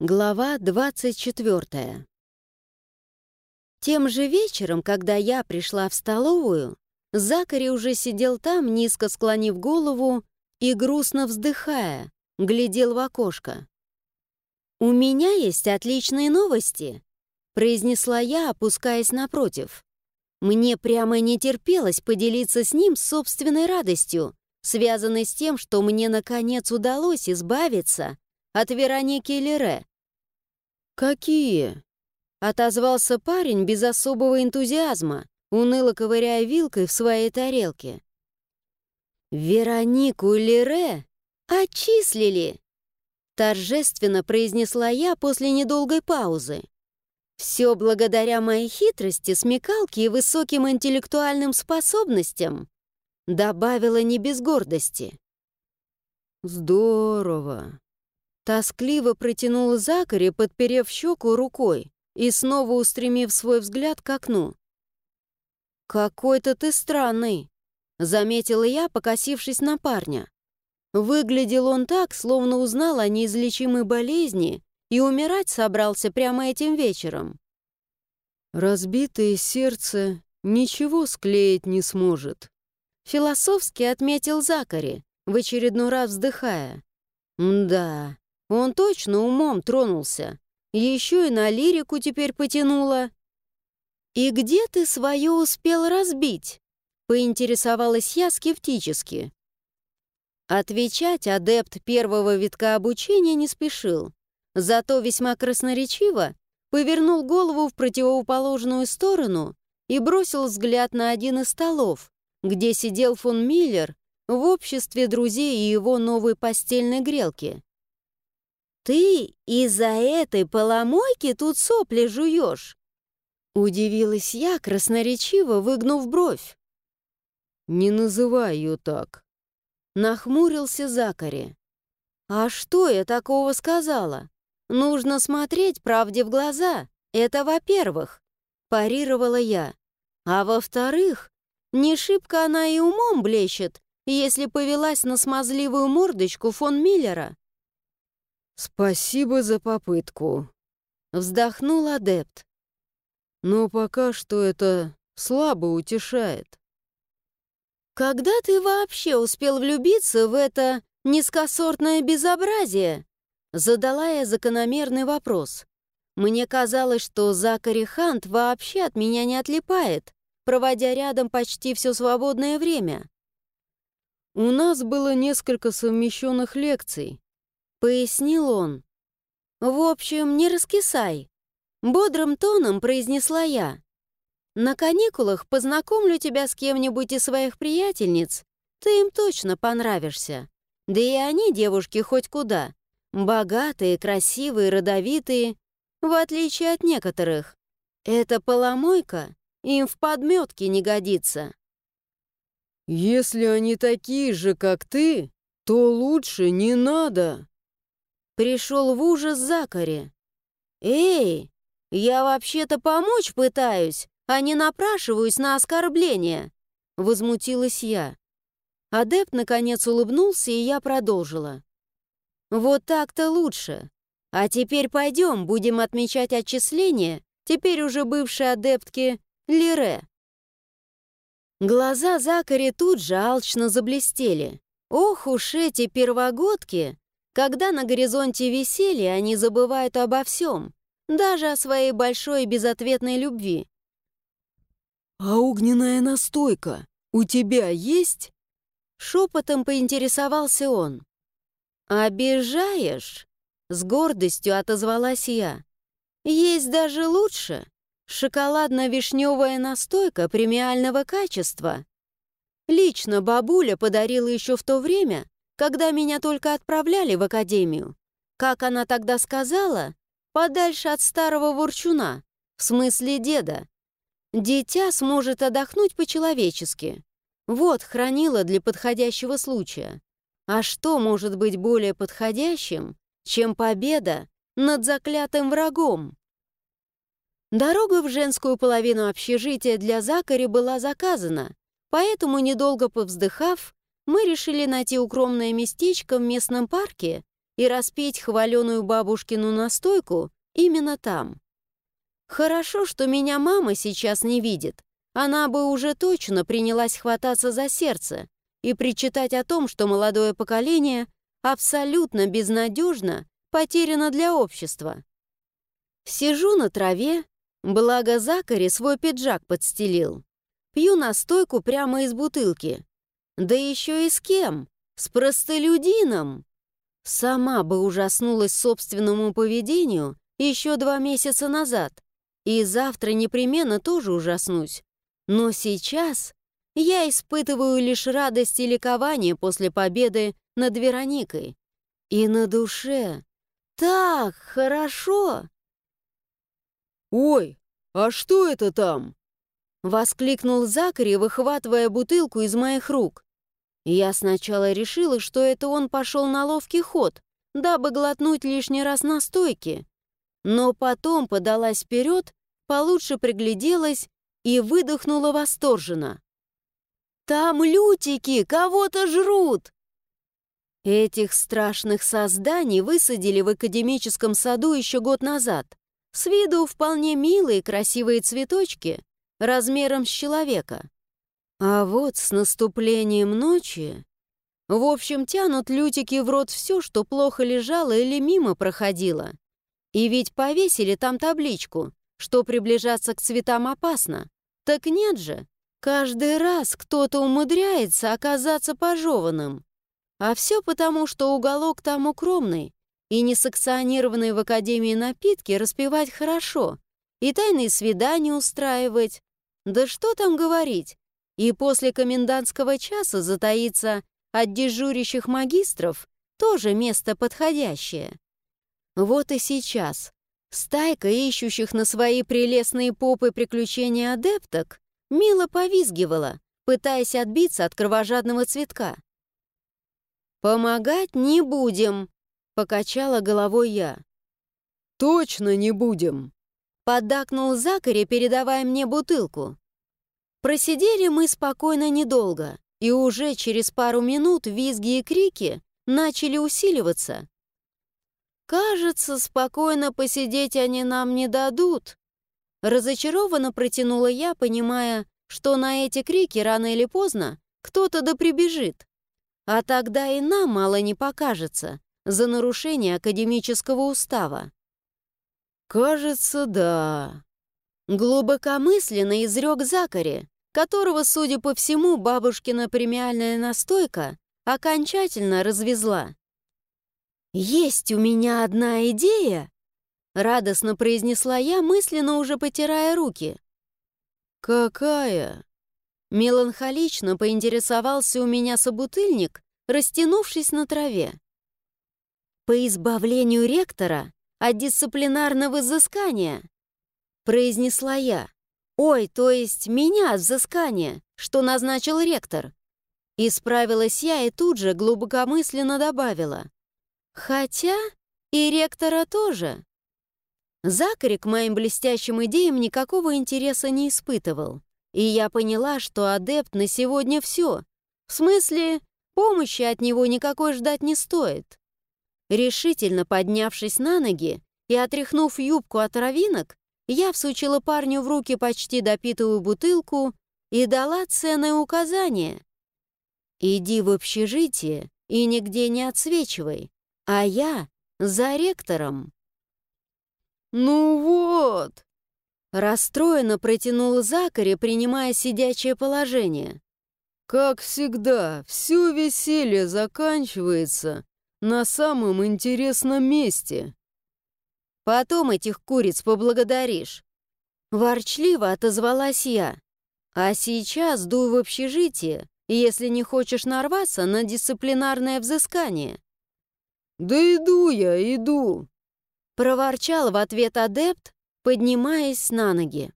Глава 24 Тем же вечером, когда я пришла в столовую, Закари уже сидел там, низко склонив голову и грустно вздыхая, глядел в окошко. «У меня есть отличные новости», — произнесла я, опускаясь напротив. Мне прямо не терпелось поделиться с ним собственной радостью, связанной с тем, что мне наконец удалось избавиться от Вероники Лере. «Какие?» — отозвался парень без особого энтузиазма, уныло ковыряя вилкой в своей тарелке. «Веронику Лере отчислили!» Торжественно произнесла я после недолгой паузы. Все благодаря моей хитрости, смекалке и высоким интеллектуальным способностям. Добавила не без гордости. «Здорово!» Тоскливо протянул Закари, подперев щеку рукой и снова устремив свой взгляд к окну. «Какой-то ты странный», — заметила я, покосившись на парня. Выглядел он так, словно узнал о неизлечимой болезни и умирать собрался прямо этим вечером. «Разбитое сердце ничего склеить не сможет», — философски отметил Закари, в очередной раз вздыхая. «Мда, он точно умом тронулся. Еще и на лирику теперь потянуло. «И где ты свое успел разбить?» — поинтересовалась я скептически. Отвечать адепт первого витка обучения не спешил, зато весьма красноречиво повернул голову в противоположную сторону и бросил взгляд на один из столов, где сидел фон Миллер в обществе друзей и его новой постельной грелки. «Ты из-за этой поломойки тут сопли жуешь?» Удивилась я, красноречиво выгнув бровь. «Не называй ее так», — нахмурился Закари. «А что я такого сказала? Нужно смотреть правде в глаза, это во-первых», — парировала я. «А во-вторых, не шибко она и умом блещет, если повелась на смазливую мордочку фон Миллера». «Спасибо за попытку», — вздохнул адепт. «Но пока что это слабо утешает». «Когда ты вообще успел влюбиться в это низкосортное безобразие?» Задала я закономерный вопрос. Мне казалось, что Закари Хант вообще от меня не отлипает, проводя рядом почти все свободное время. У нас было несколько совмещенных лекций, — пояснил он. «В общем, не раскисай», — бодрым тоном произнесла я. «На каникулах познакомлю тебя с кем-нибудь из своих приятельниц. Ты им точно понравишься. Да и они, девушки, хоть куда. Богатые, красивые, родовитые, в отличие от некоторых. Эта поломойка им в подметке не годится». «Если они такие же, как ты, то лучше не надо», Пришел в ужас Закари. «Эй, я вообще-то помочь пытаюсь, а не напрашиваюсь на оскорбление!» Возмутилась я. Адепт наконец улыбнулся, и я продолжила. «Вот так-то лучше. А теперь пойдем, будем отмечать отчисление, теперь уже бывшей адептки Лире». Глаза Закари тут же алчно заблестели. Ох уж эти первогодки! Когда на горизонте веселье, они забывают обо всем, даже о своей большой безответной любви. «А огненная настойка у тебя есть?» Шепотом поинтересовался он. «Обижаешь?» С гордостью отозвалась я. «Есть даже лучше. Шоколадно-вишневая настойка премиального качества. Лично бабуля подарила еще в то время, когда меня только отправляли в академию. Как она тогда сказала? Подальше от старого ворчуна, в смысле деда. Дитя сможет отдохнуть по-человечески. Вот хранила для подходящего случая. А что может быть более подходящим, чем победа над заклятым врагом? Дорога в женскую половину общежития для Закари была заказана, поэтому, недолго повздыхав, мы решили найти укромное местечко в местном парке и распить хваленую бабушкину настойку именно там. Хорошо, что меня мама сейчас не видит. Она бы уже точно принялась хвататься за сердце и причитать о том, что молодое поколение абсолютно безнадежно потеряно для общества. Сижу на траве, благо Закари свой пиджак подстелил. Пью настойку прямо из бутылки. Да еще и с кем? С простолюдином. Сама бы ужаснулась собственному поведению еще два месяца назад. И завтра непременно тоже ужаснусь. Но сейчас я испытываю лишь радость и ликование после победы над Вероникой. И на душе так хорошо. «Ой, а что это там?» Воскликнул Закари, выхватывая бутылку из моих рук. Я сначала решила, что это он пошел на ловкий ход, дабы глотнуть лишний раз на стойке. Но потом подалась вперед, получше пригляделась и выдохнула восторженно. «Там лютики кого-то жрут!» Этих страшных созданий высадили в академическом саду еще год назад. С виду вполне милые красивые цветочки, размером с человека. А вот с наступлением ночи... В общем, тянут лютики в рот все, что плохо лежало или мимо проходило. И ведь повесили там табличку, что приближаться к цветам опасно. Так нет же, каждый раз кто-то умудряется оказаться пожеванным. А все потому, что уголок там укромный, и несанкционированные в Академии напитки распивать хорошо, и тайные свидания устраивать, да что там говорить? И после комендантского часа затаиться от дежурящих магистров тоже место подходящее. Вот и сейчас стайка ищущих на свои прелестные попы приключения адепток мило повизгивала, пытаясь отбиться от кровожадного цветка. «Помогать не будем», — покачала головой я. «Точно не будем», Поддакнул Закари, передавая мне бутылку. Просидели мы спокойно недолго, и уже через пару минут визги и крики начали усиливаться. «Кажется, спокойно посидеть они нам не дадут». Разочарованно протянула я, понимая, что на эти крики рано или поздно кто-то да прибежит. А тогда и нам мало не покажется за нарушение академического устава. «Кажется, да». Глубокомысленно изрек Закари, которого, судя по всему, бабушкина премиальная настойка окончательно развезла. «Есть у меня одна идея!» Радостно произнесла я, мысленно уже потирая руки. «Какая?» Меланхолично поинтересовался у меня собутыльник, растянувшись на траве. «По избавлению ректора от дисциплинарного взыскания», — произнесла я. «Ой, то есть меня от взыскания, что назначил ректор». Исправилась я и тут же глубокомысленно добавила. «Хотя и ректора тоже». Закари к моим блестящим идеям никакого интереса не испытывал. И я поняла, что адепт на сегодня все. В смысле, помощи от него никакой ждать не стоит. Решительно поднявшись на ноги и отряхнув юбку от ровинок, я всучила парню в руки почти допитую бутылку и дала ценное указание. «Иди в общежитие и нигде не отсвечивай, а я за ректором». «Ну вот!» Расстроенно протянул Закари, принимая сидячее положение. «Как всегда, все веселье заканчивается на самом интересном месте. Потом этих куриц поблагодаришь. Ворчливо отозвалась я. А сейчас дуй в общежитие, если не хочешь нарваться на дисциплинарное взыскание. «Да иду я, иду!» Проворчал в ответ адепт, поднимаясь на ноги.